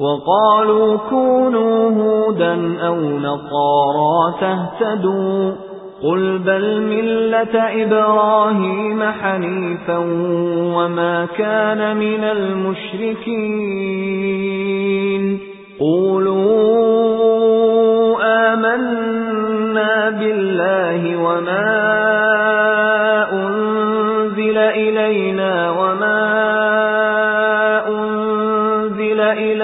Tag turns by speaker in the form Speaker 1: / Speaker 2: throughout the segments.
Speaker 1: وَقَالُوا كُونُوا هُودًا أَوْ نَصَارَى تَهْتَدُوا قُلْ بَلْ مِلَّةَ إِبْرَاهِيمَ حَنِيفًا وَمَا كَانَ مِنَ الْمُشْرِكِينَ. قُولُوا آمَنَّا بِاللَّهِ وَمَا أُنْزِلَ إِلَيْنَا وَمَا أُنْزِلَ إِلَى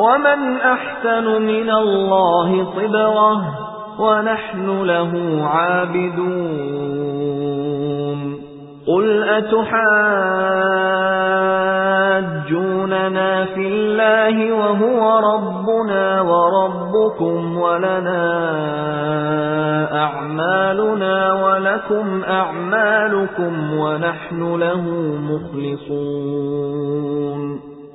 Speaker 1: وَمَنْ أَحْسَنُ مِنَ اللَّهِ صِبْغَةً وَنَحْنُ لَهُ عَابِدُونَ قُلْ أَتُحَاجُّونَنَا فِي اللَّهِ وَهُوَ رَبُّنَا وَرَبُّكُمْ وَلَنَا أَعْمَالُنَا وَلَكُمْ أَعْمَالُكُمْ وَنَحْنُ لَهُ مُخْلِصُونَ